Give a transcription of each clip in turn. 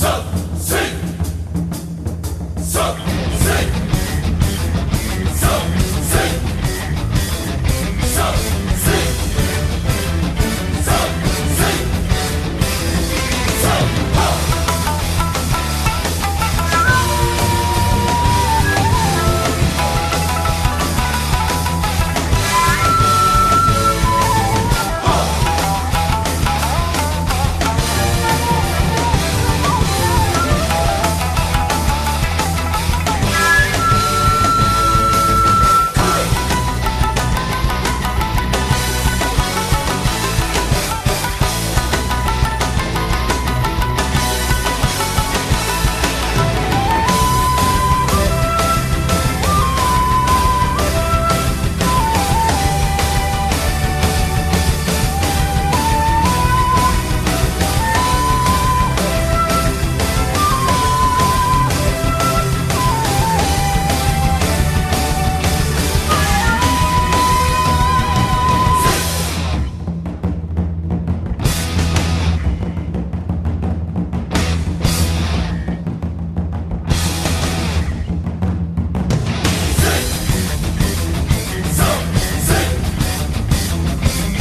Tough.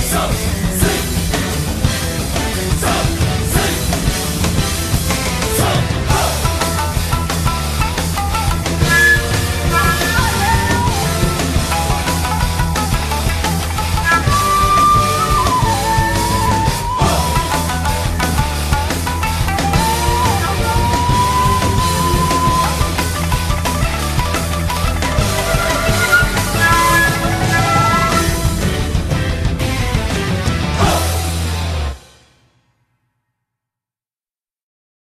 Pesos.